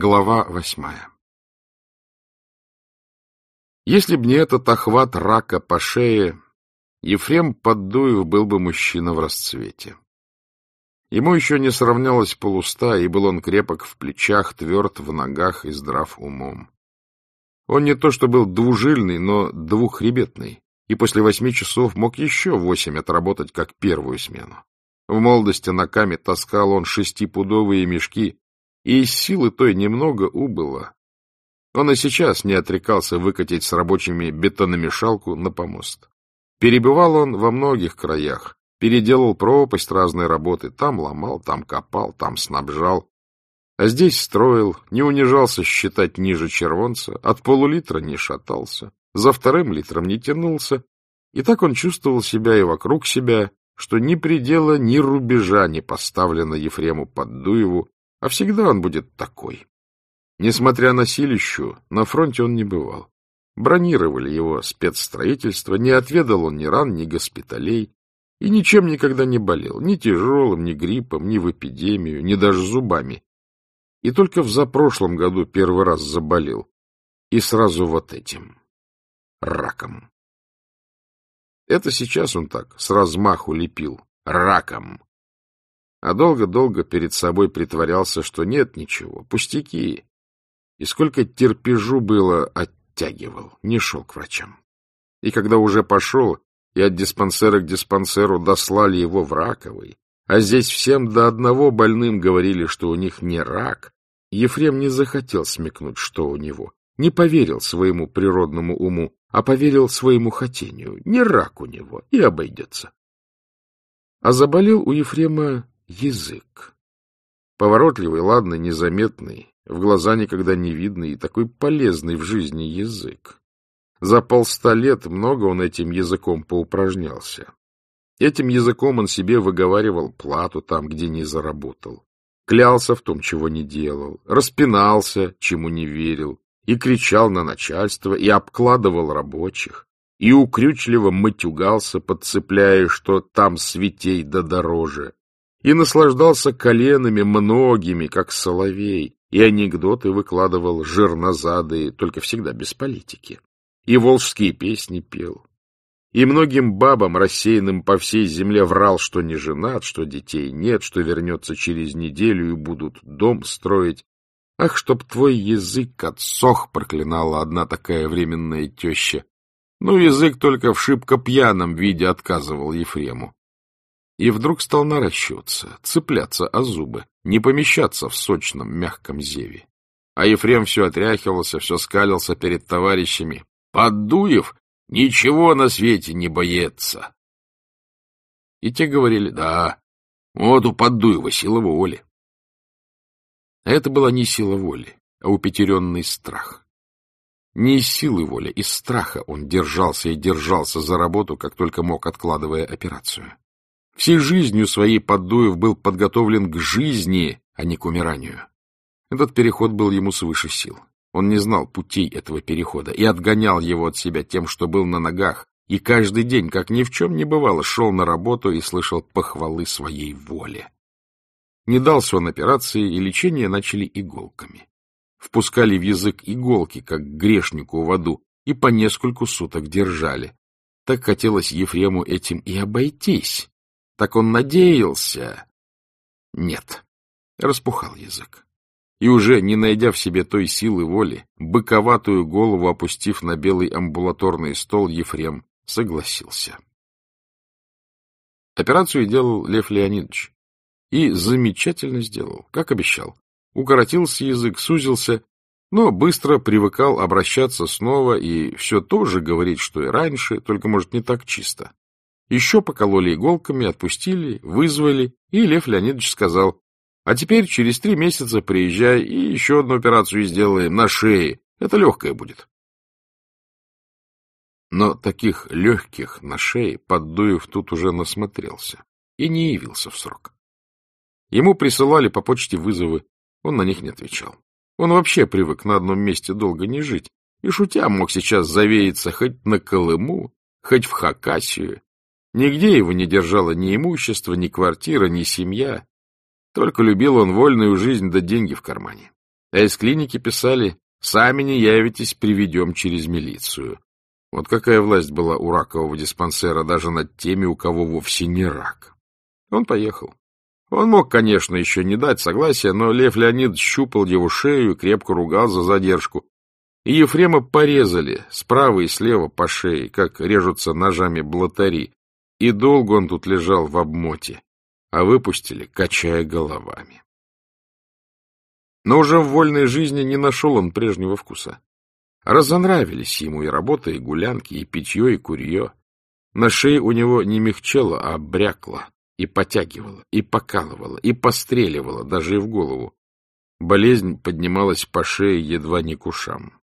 Глава восьмая Если б не этот охват рака по шее, Ефрем Поддуев был бы мужчина в расцвете. Ему еще не сравнялось полуста, и был он крепок в плечах, тверд в ногах и здрав умом. Он не то что был двужильный, но двуххребетный, и после восьми часов мог еще восемь отработать как первую смену. В молодости на каме таскал он шестипудовые мешки, и силы той немного убыло. Он и сейчас не отрекался выкатить с рабочими бетономешалку на помост. Перебивал он во многих краях, переделал пропасть разной работы, там ломал, там копал, там снабжал. А здесь строил, не унижался считать ниже червонца, от полулитра не шатался, за вторым литром не тянулся, и так он чувствовал себя и вокруг себя, что ни предела, ни рубежа не поставлено Ефрему Поддуеву, а всегда он будет такой. Несмотря на силищу, на фронте он не бывал. Бронировали его спецстроительство, не отведал он ни ран, ни госпиталей, и ничем никогда не болел, ни тяжелым, ни гриппом, ни в эпидемию, ни даже зубами. И только в запрошлом году первый раз заболел. И сразу вот этим. Раком. Это сейчас он так, с размаху лепил. Раком а долго-долго перед собой притворялся, что нет ничего, пустяки. И сколько терпежу было, оттягивал, не шел к врачам. И когда уже пошел, и от диспансера к диспансеру дослали его в раковый, а здесь всем до одного больным говорили, что у них не рак, Ефрем не захотел смекнуть, что у него, не поверил своему природному уму, а поверил своему хотению. Не рак у него, и обойдется. А заболел у Ефрема язык. Поворотливый, ладный, незаметный, в глаза никогда не видный и такой полезный в жизни язык. За полста лет много он этим языком поупражнялся. Этим языком он себе выговаривал плату там, где не заработал. Клялся в том, чего не делал, распинался, чему не верил, и кричал на начальство, и обкладывал рабочих, и укрючливо матюгался, подцепляя, что там святей да дороже, и наслаждался коленами многими, как соловей, и анекдоты выкладывал жирнозадые, только всегда без политики, и волжские песни пел. И многим бабам, рассеянным по всей земле, врал, что не женат, что детей нет, что вернется через неделю и будут дом строить. Ах, чтоб твой язык отсох, проклинала одна такая временная теща. Ну, язык только в шибко пьяном виде отказывал Ефрему и вдруг стал наращиваться, цепляться о зубы, не помещаться в сочном мягком зеве. А Ефрем все отряхивался, все скалился перед товарищами. «Поддуев ничего на свете не боится!» И те говорили, да, вот у Поддуева сила воли. А это была не сила воли, а упетеренный страх. Не из силы воли, из страха он держался и держался за работу, как только мог, откладывая операцию. Всей жизнью своей Поддуев был подготовлен к жизни, а не к умиранию. Этот переход был ему свыше сил. Он не знал путей этого перехода и отгонял его от себя тем, что был на ногах, и каждый день, как ни в чем не бывало, шел на работу и слышал похвалы своей воле. Не дался он операции, и лечение начали иголками. Впускали в язык иголки, как грешнику в аду, и по нескольку суток держали. Так хотелось Ефрему этим и обойтись, так он надеялся. Нет. Распухал язык. И уже, не найдя в себе той силы воли, быковатую голову опустив на белый амбулаторный стол, Ефрем согласился. Операцию делал Лев Леонидович. И замечательно сделал, как обещал. Укоротился язык, сузился, но быстро привыкал обращаться снова и все то же говорить, что и раньше, только, может, не так чисто. Еще покололи иголками, отпустили, вызвали, и Лев Леонидович сказал, а теперь через три месяца приезжай и еще одну операцию сделаем на шее. Это легкая будет. Но таких легких на шее Поддуев тут уже насмотрелся и не явился в срок. Ему присылали по почте вызовы, он на них не отвечал. Он вообще привык на одном месте долго не жить, и шутя мог сейчас завеяться хоть на Колыму, хоть в Хакасию, Нигде его не держало ни имущество, ни квартира, ни семья. Только любил он вольную жизнь да деньги в кармане. А из клиники писали «Сами не явитесь, приведем через милицию». Вот какая власть была у ракового диспансера даже над теми, у кого вовсе не рак. Он поехал. Он мог, конечно, еще не дать согласия, но Лев Леонид щупал его шею и крепко ругал за задержку. И Ефрема порезали справа и слева по шее, как режутся ножами блатари. И долго он тут лежал в обмоте, а выпустили, качая головами. Но уже в вольной жизни не нашел он прежнего вкуса. Разонравились ему и работа, и гулянки, и питье, и курье. На шее у него не мягчело, а брякло, и потягивало, и покалывало, и постреливало, даже и в голову. Болезнь поднималась по шее едва не к ушам.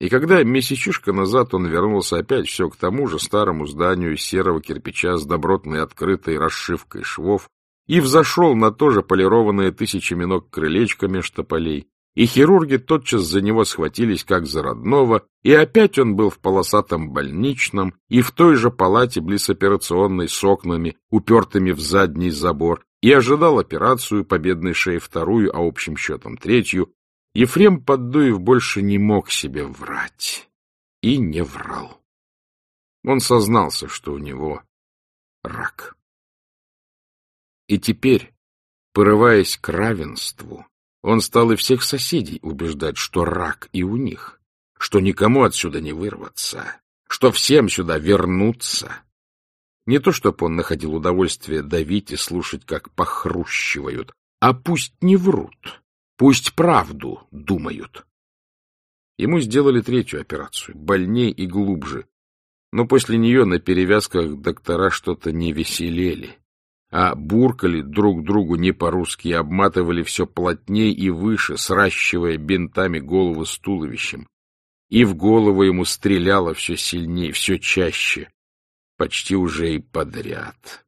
И когда месячишка назад он вернулся опять все к тому же старому зданию серого кирпича с добротной открытой расшивкой швов и взошел на то же полированное тысячами ног крылечко меж тополей, и хирурги тотчас за него схватились как за родного, и опять он был в полосатом больничном и в той же палате близ операционной с окнами, упертыми в задний забор, и ожидал операцию, победной шеи вторую, а общим счетом третью, Ефрем Поддуев больше не мог себе врать и не врал. Он сознался, что у него рак. И теперь, порываясь к равенству, он стал и всех соседей убеждать, что рак и у них, что никому отсюда не вырваться, что всем сюда вернуться. Не то, чтобы он находил удовольствие давить и слушать, как похрущивают, а пусть не врут, пусть правду думают. Ему сделали третью операцию, больней и глубже, но после нее на перевязках доктора что-то не веселели а буркали друг другу не по-русски обматывали все плотнее и выше, сращивая бинтами голову с туловищем. И в голову ему стреляло все сильнее, все чаще, почти уже и подряд.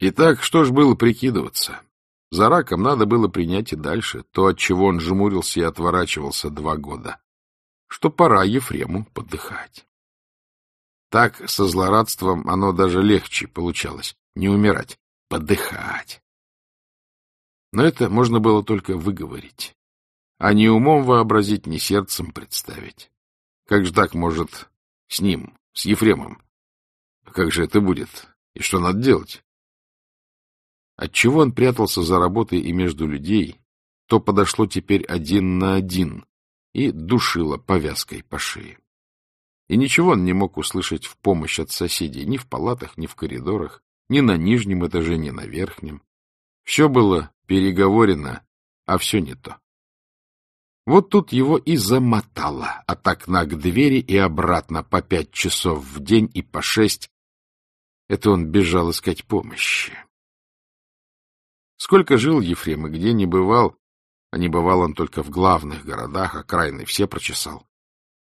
Итак, что ж было прикидываться? За раком надо было принять и дальше то, от чего он жмурился и отворачивался два года, что пора Ефрему подыхать. Так, со злорадством, оно даже легче получалось. Не умирать, подыхать. Но это можно было только выговорить. А не умом вообразить, не сердцем представить. Как же так может с ним, с Ефремом? Как же это будет? И что надо делать? Отчего он прятался за работой и между людей, то подошло теперь один на один и душило повязкой по шее. И ничего он не мог услышать в помощь от соседей ни в палатах, ни в коридорах, ни на нижнем этаже, ни на верхнем. Все было переговорено, а все не то. Вот тут его и замотало от окна к двери и обратно по пять часов в день и по шесть. Это он бежал искать помощи. Сколько жил Ефрем и где не бывал, а не бывал он только в главных городах, окраины все прочесал.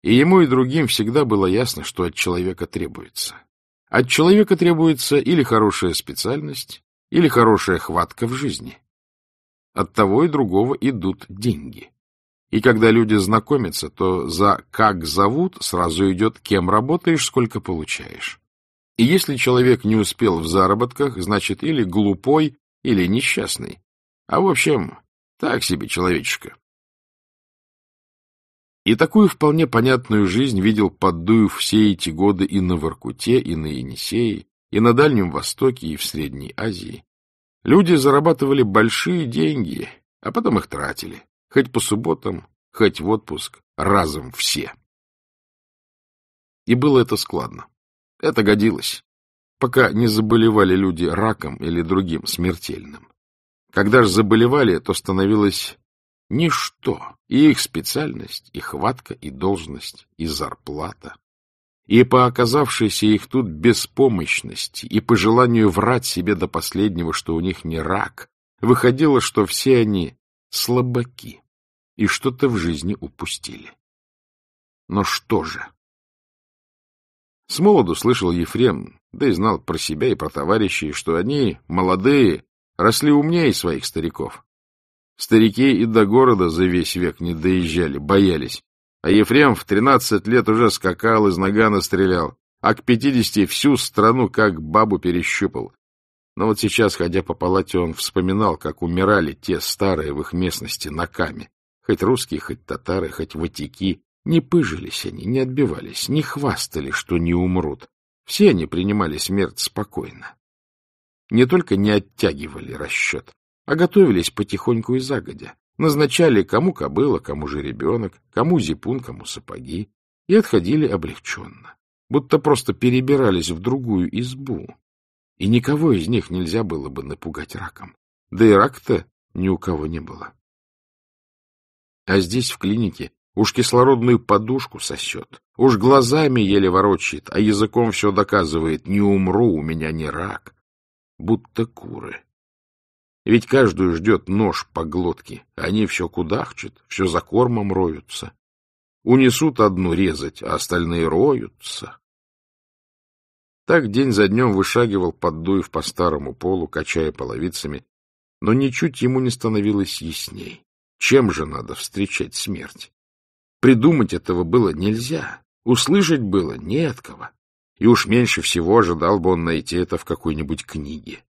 И ему и другим всегда было ясно, что от человека требуется. От человека требуется или хорошая специальность, или хорошая хватка в жизни. От того и другого идут деньги. И когда люди знакомятся, то за «как зовут» сразу идет «кем работаешь, сколько получаешь». И если человек не успел в заработках, значит или глупой, или несчастный. А в общем, так себе человечка. И такую вполне понятную жизнь видел Поддуев все эти годы и на Воркуте, и на Енисее, и на Дальнем Востоке, и в Средней Азии. Люди зарабатывали большие деньги, а потом их тратили, хоть по субботам, хоть в отпуск, разом все. И было это складно. Это годилось, пока не заболевали люди раком или другим смертельным. Когда же заболевали, то становилось Ничто. И их специальность, и хватка, и должность, и зарплата. И по оказавшейся их тут беспомощности, и по желанию врать себе до последнего, что у них не рак, выходило, что все они слабаки и что-то в жизни упустили. Но что же? С молоду слышал Ефрем, да и знал про себя и про товарищей, что они, молодые, росли умнее своих стариков, Старики и до города за весь век не доезжали, боялись. А Ефрем в тринадцать лет уже скакал, из нагана стрелял, а к пятидесяти всю страну как бабу перещупал. Но вот сейчас, ходя по палате, он вспоминал, как умирали те старые в их местности наками. Хоть русские, хоть татары, хоть ватики. Не пыжились они, не отбивались, не хвастали, что не умрут. Все они принимали смерть спокойно. Не только не оттягивали расчет, а готовились потихоньку и загодя. Назначали, кому кобыла, кому же ребенок, кому зипун, кому сапоги, и отходили облегченно, будто просто перебирались в другую избу. И никого из них нельзя было бы напугать раком. Да и рак-то ни у кого не было. А здесь, в клинике, уж кислородную подушку сосет, уж глазами еле ворочает, а языком все доказывает, не умру, у меня не рак. Будто куры. Ведь каждую ждет нож по глотке. Они все кудахчут, все за кормом роются. Унесут одну резать, а остальные роются. Так день за днем вышагивал Поддуев по старому полу, качая половицами, но ничуть ему не становилось ясней. Чем же надо встречать смерть? Придумать этого было нельзя, услышать было не от кого. И уж меньше всего ожидал бы он найти это в какой-нибудь книге.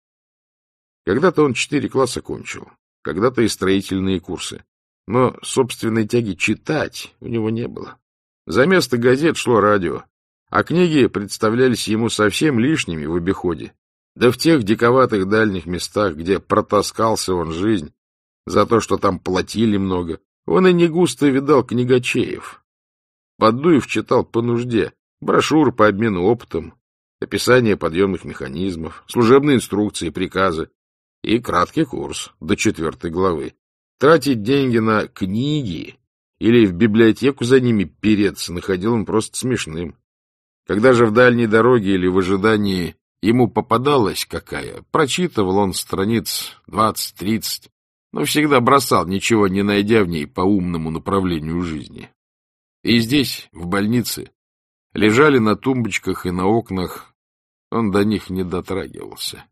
Когда-то он четыре класса кончил, когда-то и строительные курсы. Но собственной тяги читать у него не было. За место газет шло радио, а книги представлялись ему совсем лишними в обиходе. Да в тех диковатых дальних местах, где протаскался он жизнь, за то, что там платили много, он и не густо видал книгачеев. Поддуев читал по нужде, брошюр по обмену опытом, описание подъемных механизмов, служебные инструкции, приказы, и краткий курс до четвертой главы. Тратить деньги на книги или в библиотеку за ними переться находил он просто смешным. Когда же в дальней дороге или в ожидании ему попадалась какая, прочитывал он страниц двадцать-тридцать, но всегда бросал, ничего не найдя в ней по умному направлению жизни. И здесь, в больнице, лежали на тумбочках и на окнах, он до них не дотрагивался.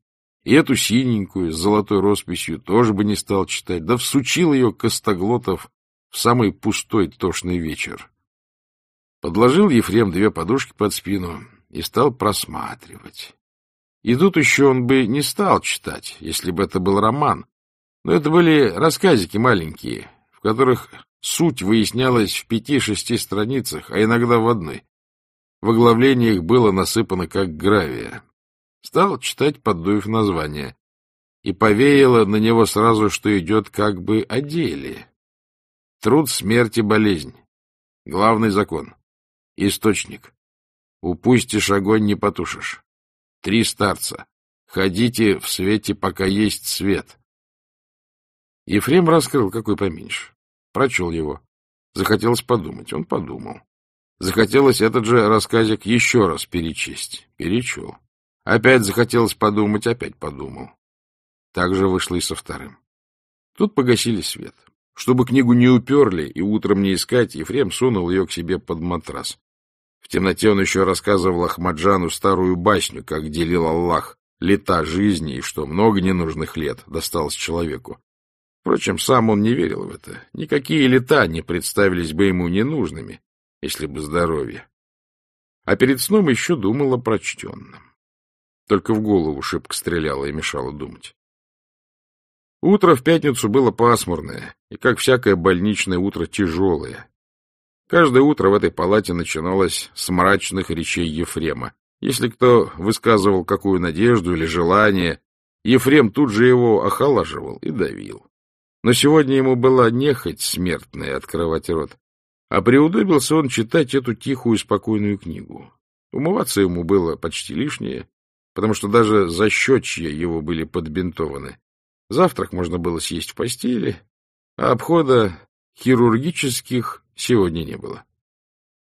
И эту синенькую с золотой росписью тоже бы не стал читать, да всучил ее Костоглотов в самый пустой тошный вечер. Подложил Ефрем две подушки под спину и стал просматривать. И тут еще он бы не стал читать, если бы это был роман. Но это были рассказики маленькие, в которых суть выяснялась в пяти-шести страницах, а иногда в одной. В оглавлениях было насыпано как гравия. Стал читать, поддуев название, и повеяло на него сразу, что идет как бы о деле. Труд, смерть и болезнь. Главный закон. Источник. Упустишь огонь, не потушишь. Три старца. Ходите в свете, пока есть свет. Ефрем раскрыл, какой поменьше. Прочел его. Захотелось подумать. Он подумал. Захотелось этот же рассказик еще раз перечесть. Перечел. Опять захотелось подумать, опять подумал. Так же вышло и со вторым. Тут погасили свет. Чтобы книгу не уперли и утром не искать, Ефрем сунул ее к себе под матрас. В темноте он еще рассказывал Ахмаджану старую басню, как делил Аллах лета жизни и что много ненужных лет досталось человеку. Впрочем, сам он не верил в это. Никакие лета не представились бы ему ненужными, если бы здоровье. А перед сном еще думал о прочтенном. Только в голову шибко стреляло и мешало думать. Утро в пятницу было пасмурное, и, как всякое больничное утро, тяжелое. Каждое утро в этой палате начиналось с мрачных речей Ефрема. Если кто высказывал какую надежду или желание, Ефрем тут же его охолаживал и давил. Но сегодня ему была нехоть смертная открывать рот, а приудобился он читать эту тихую спокойную книгу. Умываться ему было почти лишнее, потому что даже защечья его были подбинтованы. Завтрак можно было съесть в постели, а обхода хирургических сегодня не было.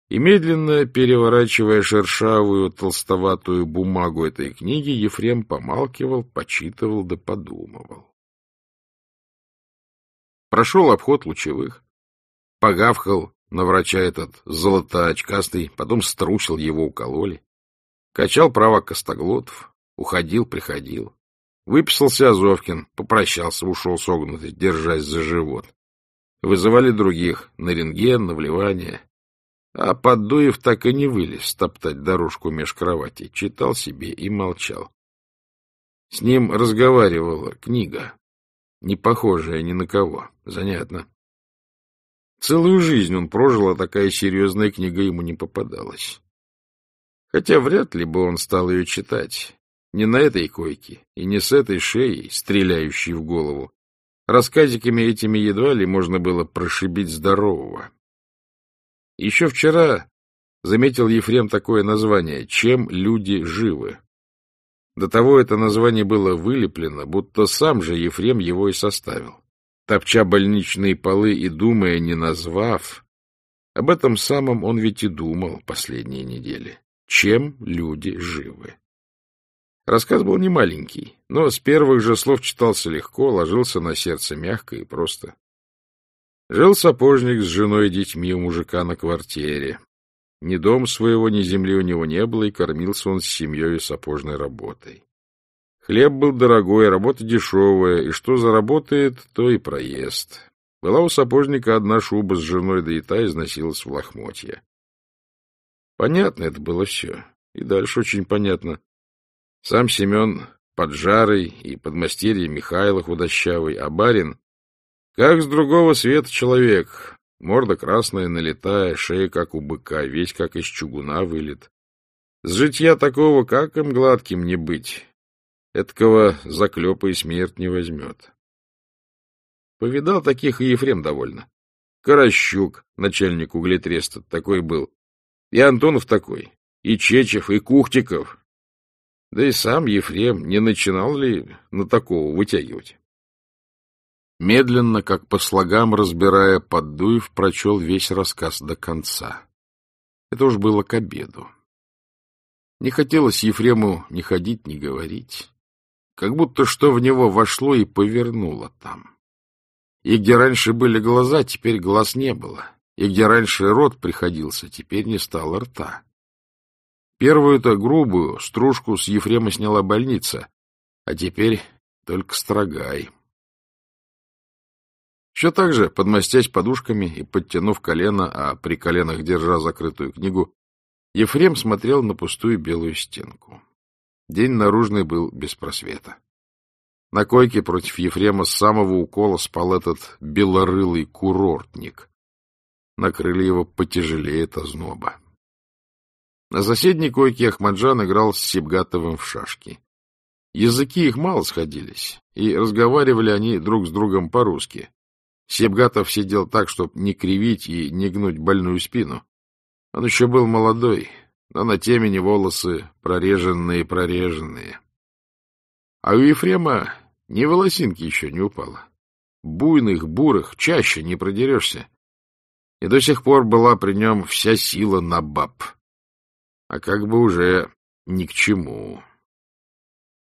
И медленно, переворачивая шершавую толстоватую бумагу этой книги, Ефрем помалкивал, почитывал да подумывал. Прошел обход лучевых, погавкал на врача этот золотоочкастый, потом стручил его укололи. Качал права Костоглотов, уходил, приходил. Выписался Азовкин, попрощался, ушел согнутый, держась за живот. Вызывали других на рентген, на вливание. А Поддуев так и не вылез топтать дорожку меж кроватей, читал себе и молчал. С ним разговаривала книга, не похожая ни на кого. Занятно. Целую жизнь он прожил, а такая серьезная книга ему не попадалась. Хотя вряд ли бы он стал ее читать. Не на этой койке и не с этой шеей, стреляющей в голову. Рассказиками этими едва ли можно было прошибить здорового. Еще вчера заметил Ефрем такое название «Чем люди живы?». До того это название было вылеплено, будто сам же Ефрем его и составил. Топча больничные полы и думая, не назвав, об этом самом он ведь и думал последние недели. Чем люди живы? Рассказ был не маленький, но с первых же слов читался легко, ложился на сердце мягко и просто. Жил сапожник с женой и детьми у мужика на квартире. Ни дом своего, ни земли у него не было, и кормился он с семьей и сапожной работой. Хлеб был дорогой, работа дешевая, и что заработает, то и проест. Была у сапожника одна шуба с женой, да и та износилась в лохмотья. Понятно это было все. И дальше очень понятно. Сам Семен поджарый и подмастерье Михайло худощавый, а барин, как с другого света человек, Морда красная, налетая, шея, как у быка, весь как из чугуна вылет. С житья такого, как им гладким не быть. Эткого заклепа и смерть не возьмет. Повидал таких и Ефрем довольно. Каращук, начальник углетреста, такой был. И Антонов такой, и Чечев, и Кухтиков. Да и сам Ефрем не начинал ли на такого вытягивать? Медленно, как по слогам разбирая, Поддуев прочел весь рассказ до конца. Это уж было к обеду. Не хотелось Ефрему ни ходить, ни говорить. Как будто что в него вошло и повернуло там. И где раньше были глаза, теперь глаз не было. И где раньше рот приходился, теперь не стало рта. Первую-то грубую стружку с Ефрема сняла больница, а теперь только строгай. Все так же, подмастясь подушками и подтянув колено, а при коленах держа закрытую книгу, Ефрем смотрел на пустую белую стенку. День наружный был без просвета. На койке против Ефрема с самого укола спал этот белорылый курортник. Накрыли его потяжелее от озноба. На соседней койке Ахмаджан играл с Сибгатовым в шашки. Языки их мало сходились, и разговаривали они друг с другом по-русски, Себгатов сидел так, чтобы не кривить и не гнуть больную спину. Он еще был молодой, но на темени волосы прореженные-прореженные. А у Ефрема ни волосинки еще не упало. Буйных, бурых чаще не продерешься. И до сих пор была при нем вся сила на баб. А как бы уже ни к чему.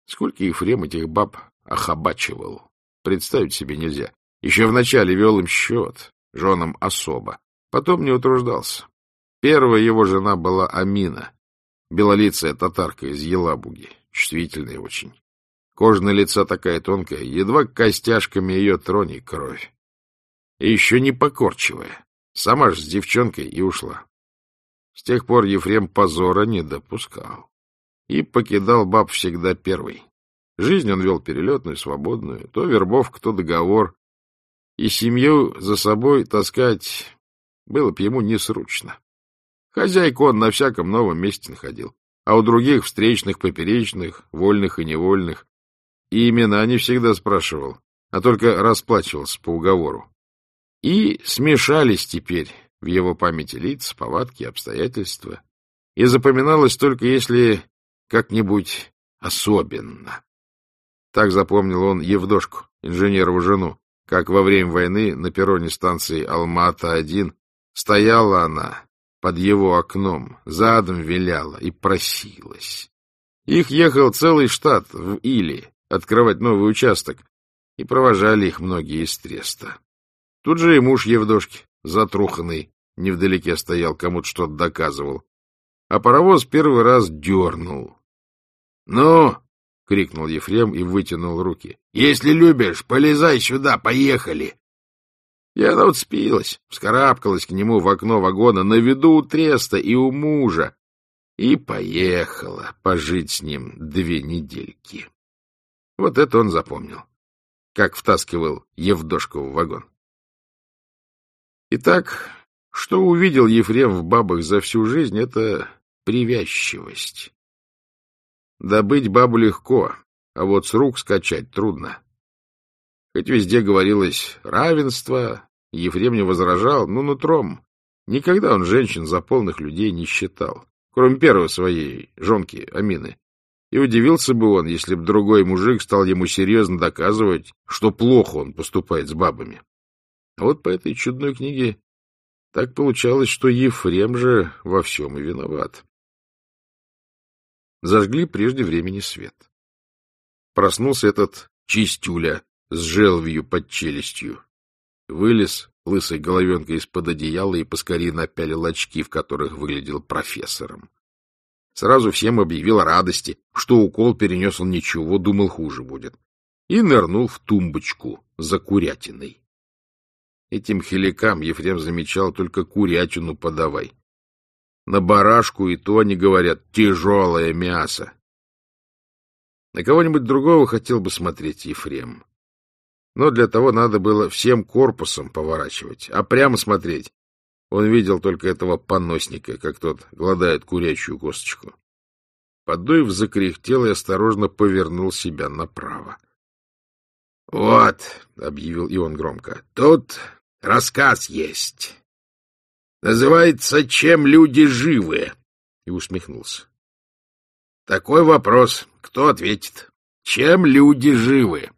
Сколько Ефрем этих баб охабачивал, представить себе нельзя. Еще вначале вел им счет, женам особо, потом не утруждался. Первая его жена была Амина, белолицая татарка из Елабуги, чувствительная очень. Кожа лица такая тонкая, едва костяшками ее трони кровь. И еще не покорчивая, сама ж с девчонкой и ушла. С тех пор Ефрем позора не допускал и покидал баб всегда первый. Жизнь он вел перелетную, свободную, то вербовка, то договор, и семью за собой таскать было б ему несручно. Хозяйку он на всяком новом месте находил, а у других встречных, поперечных, вольных и невольных, и имена не всегда спрашивал, а только расплачивался по уговору. И смешались теперь в его памяти лица, повадки, обстоятельства, и запоминалось только если как-нибудь особенно. Так запомнил он Евдошку, инженерову жену, как во время войны на перроне станции Алма-Ата-1 стояла она под его окном, задом виляла и просилась. Их ехал целый штат в Или открывать новый участок, и провожали их многие из Треста. Тут же и муж Евдошки, затруханный, невдалеке стоял, кому-то что-то доказывал. А паровоз первый раз дернул. — Ну, — крикнул Ефрем и вытянул руки. — Если любишь, полезай сюда, поехали! Она вот спилась, вскарабкалась к нему в окно вагона на виду у Треста и у мужа и поехала пожить с ним две недельки. Вот это он запомнил, как втаскивал Евдошку в вагон. Итак, что увидел Ефрем в бабах за всю жизнь, это привязчивость. Добыть бабу легко, а вот с рук скачать трудно. Хоть везде говорилось равенство, Ефрем не возражал, но нутром. Никогда он женщин за полных людей не считал, кроме первой своей жонки Амины. И удивился бы он, если б другой мужик стал ему серьезно доказывать, что плохо он поступает с бабами. А вот по этой чудной книге так получалось, что Ефрем же во всем и виноват. Зажгли прежде времени свет. Проснулся этот чистюля с желвью под челюстью. Вылез лысой головенкой из-под одеяла и поскорее напялил очки, в которых выглядел профессором. Сразу всем объявил радости, что укол перенес он ничего, думал, хуже будет. И нырнул в тумбочку за курятиной. Этим хиликам Ефрем замечал только курятину подавай. На барашку и то они говорят «тяжелое мясо». На кого-нибудь другого хотел бы смотреть Ефрем. Но для того надо было всем корпусом поворачивать, а прямо смотреть. Он видел только этого поносника, как тот гладает курячую косточку. Подуев закряхтел и осторожно повернул себя направо. — Вот, — объявил и он громко, — тут рассказ есть. Называется «Чем люди живы?» И усмехнулся. Такой вопрос. Кто ответит? Чем люди живы?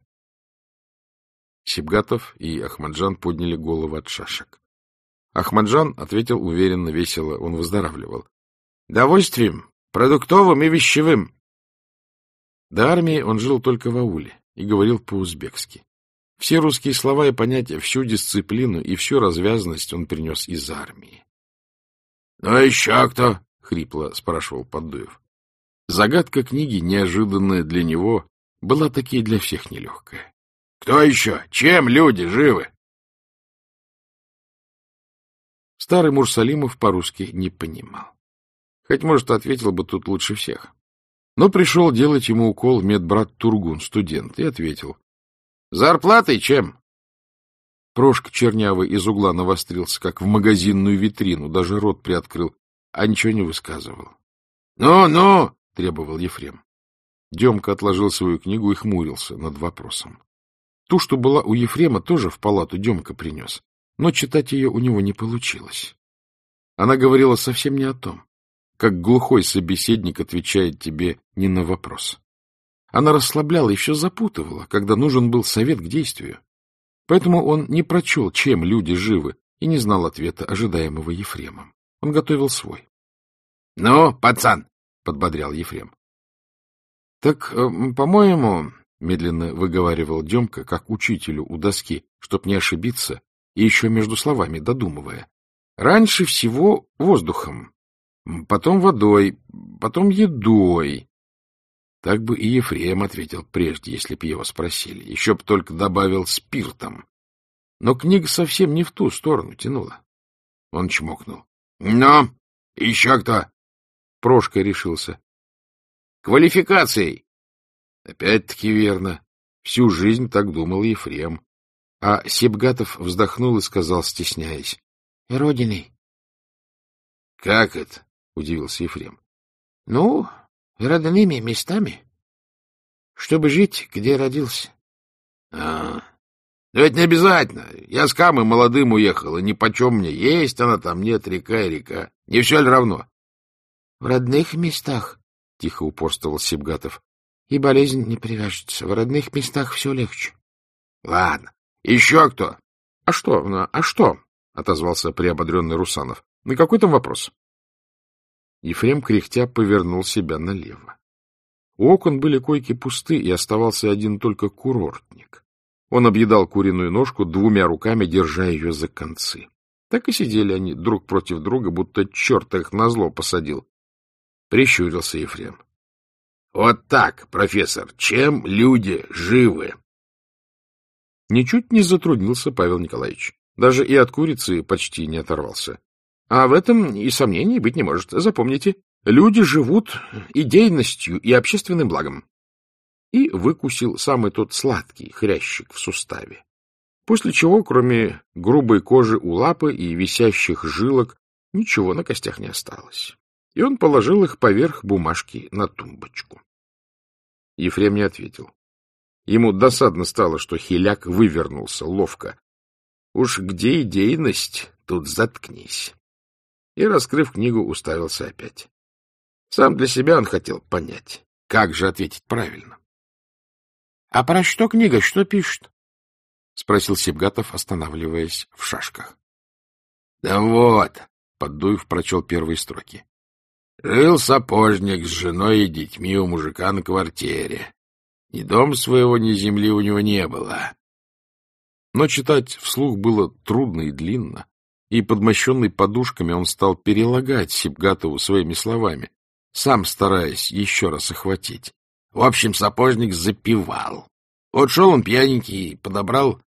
Сибгатов и Ахмаджан подняли головы от шашек. Ахмаджан ответил уверенно, весело, он выздоравливал. — Довольствием, продуктовым и вещевым. До армии он жил только в ауле и говорил по-узбекски. Все русские слова и понятия, всю дисциплину и всю развязанность он принес из армии. — Ну, еще кто? — хрипло спрашивал Поддуев. Загадка книги, неожиданная для него, была таки для всех нелегкая. — Кто еще? Чем люди живы? Старый Мурсалимов по-русски не понимал. Хоть, может, ответил бы тут лучше всех. Но пришел делать ему укол медбрат Тургун, студент, и ответил. — Зарплатой чем? Прошка чернявый из угла навострился, как в магазинную витрину, даже рот приоткрыл, а ничего не высказывал. «Ну, — Ну-ну! — требовал Ефрем. Демка отложил свою книгу и хмурился над вопросом. Ту, что была у Ефрема, тоже в палату Демка принес, но читать ее у него не получилось. Она говорила совсем не о том, как глухой собеседник отвечает тебе не на вопрос. Она расслабляла все запутывала, когда нужен был совет к действию. Поэтому он не прочел, чем люди живы, и не знал ответа, ожидаемого Ефремом. Он готовил свой. — Ну, пацан, — подбодрял Ефрем. — Так, э, по-моему, — медленно выговаривал Демка, как учителю у доски, чтоб не ошибиться, и еще между словами додумывая. — Раньше всего воздухом, потом водой, потом едой, так бы и Ефрем ответил прежде, если б его спросили. Еще б только добавил спиртом. Но книга совсем не в ту сторону тянула. Он чмокнул. — Ну, еще кто? Прошка решился. — Квалификацией. Опять-таки верно. Всю жизнь так думал Ефрем. А Себгатов вздохнул и сказал, стесняясь. — Родиной. — Как это? — удивился Ефрем. — Ну, родными местами, чтобы жить, где родился. — А, но это не обязательно. Я с Камой молодым уехал, и ни почем мне. Есть она там, нет, река и река. Не все ли равно? — В родных местах, — тихо упорствовал Сибгатов, — и болезнь не привяжется. В родных местах все легче. — Ладно. Еще кто? — А что? А что? — отозвался приободренный Русанов. — На какой там вопрос? Ефрем, кряхтя, повернул себя налево. У окон были койки пусты, и оставался один только курортник. Он объедал куриную ножку двумя руками, держа ее за концы. Так и сидели они друг против друга, будто черт их назло посадил. Прищурился Ефрем. — Вот так, профессор, чем люди живы? Ничуть не затруднился Павел Николаевич. Даже и от курицы почти не оторвался. А в этом и сомнений быть не может. Запомните, люди живут идейностью и общественным благом. и выкусил самый тот сладкий хрящик в суставе. После чего, кроме грубой кожи у лапы и висящих жилок, ничего на костях не осталось. И он положил их поверх бумажки на тумбочку. Ефрем не ответил. Ему досадно стало, что хиляк вывернулся ловко. Уж где идейность, тут заткнись. И, раскрыв книгу, уставился опять. Сам для себя он хотел понять, как же ответить правильно. — А про что книга, что пишет? — спросил Сибгатов, останавливаясь в шашках. — Да вот, — Поддуев прочел первые строки. Жил сапожник с женой и детьми у мужика на квартире. Ни дом своего, ни земли у него не было. Но читать вслух было трудно и длинно, и, подмощенный подушками, он стал перелагать Сибгатову своими словами, сам стараясь еще раз охватить. В общем, сапожник запивал. Вот шел он пьяненький и подобрал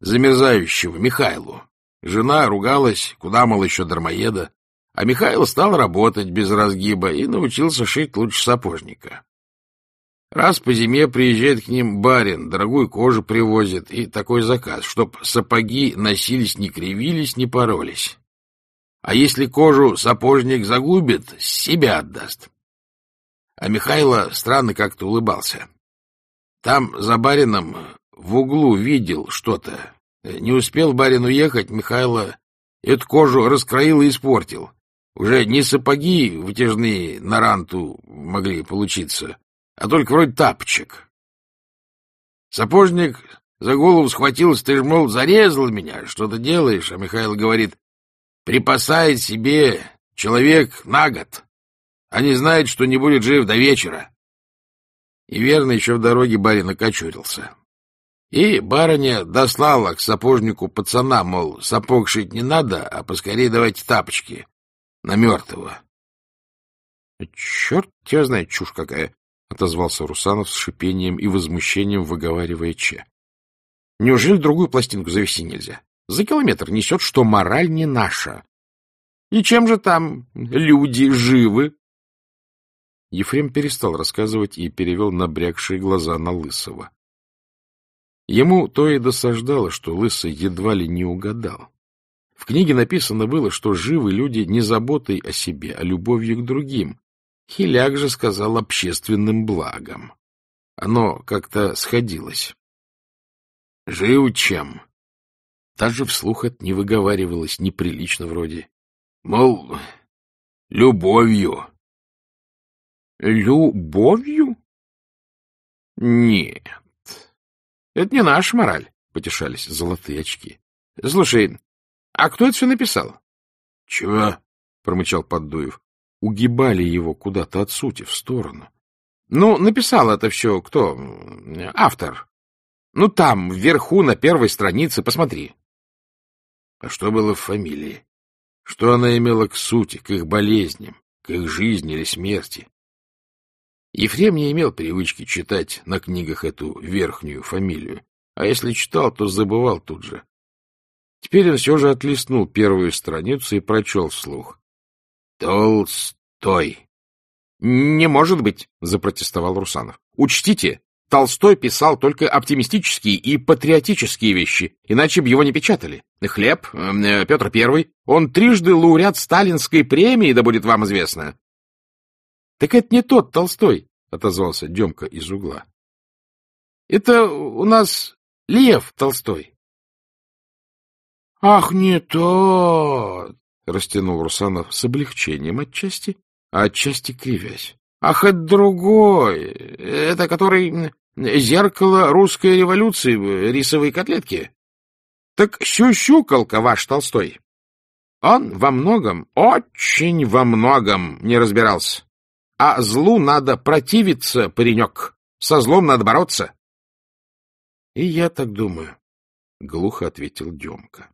замерзающего Михайлу. Жена ругалась, куда, мол, еще дармоеда. А Михаил стал работать без разгиба и научился шить лучше сапожника. Раз по зиме приезжает к ним барин, дорогую кожу привозит, и такой заказ, чтоб сапоги носились, не кривились, не поролись. А если кожу сапожник загубит, себя отдаст. А Михайло странно как-то улыбался. Там за барином в углу видел что-то. Не успел барин уехать, Михайло эту кожу раскроил и испортил. Уже не сапоги вытяжные на ранту могли получиться, а только вроде тапочек. Сапожник за голову схватился, ты зарезал меня, что ты делаешь? А Михаил говорит, припасает себе человек на год, а не знает, что не будет жив до вечера. И верно, еще в дороге барин окочурился. И барыня дослала к сапожнику пацана, мол, сапог шить не надо, а поскорее давайте тапочки на мертвого. — Черт тебя знает, чушь какая! — отозвался Русанов с шипением и возмущением, выговаривая Че. — Неужели другую пластинку завести нельзя? За километр несет, что мораль не наша. И чем же там люди живы? Ефрем перестал рассказывать и перевел набрякшие глаза на Лысого. Ему то и досаждало, что Лысый едва ли не угадал. В книге написано было, что живы люди не заботой о себе, а любовью к другим. Хиляк же сказал общественным благом. Оно как-то сходилось. Жив чем? Даже вслух это не выговаривалось, неприлично вроде. Мол, любовью. Любовью? Нет. Это не наша мораль, потешались золотые очки. Слушай, а кто это все написал? — Чего? — промычал Поддуев. Угибали его куда-то от сути, в сторону. — Ну, написал это все кто? Автор. Ну, там, вверху, на первой странице, посмотри. А что было в фамилии? Что она имела к сути, к их болезням, к их жизни или смерти? Ефрем не имел привычки читать на книгах эту верхнюю фамилию, а если читал, то забывал тут же. Теперь он все же отлистнул первую страницу и прочел вслух. — Толстой. — Не может быть, — запротестовал Русанов. — Учтите, Толстой писал только оптимистические и патриотические вещи, иначе бы его не печатали. Хлеб, э, Петр Первый, он трижды лауреат сталинской премии, да будет вам известно. — Так это не тот Толстой, — отозвался Демка из угла. — Это у нас Лев Толстой. — Ах, не тот! — растянул Русанов с облегчением отчасти, а отчасти кривясь. — Ах, это другой! Это который зеркало русской революции, рисовые котлетки. Так щущукалка ваш Толстой. Он во многом, очень во многом не разбирался. А злу надо противиться, паренек. Со злом надо бороться. — И я так думаю, — глухо ответил Демка.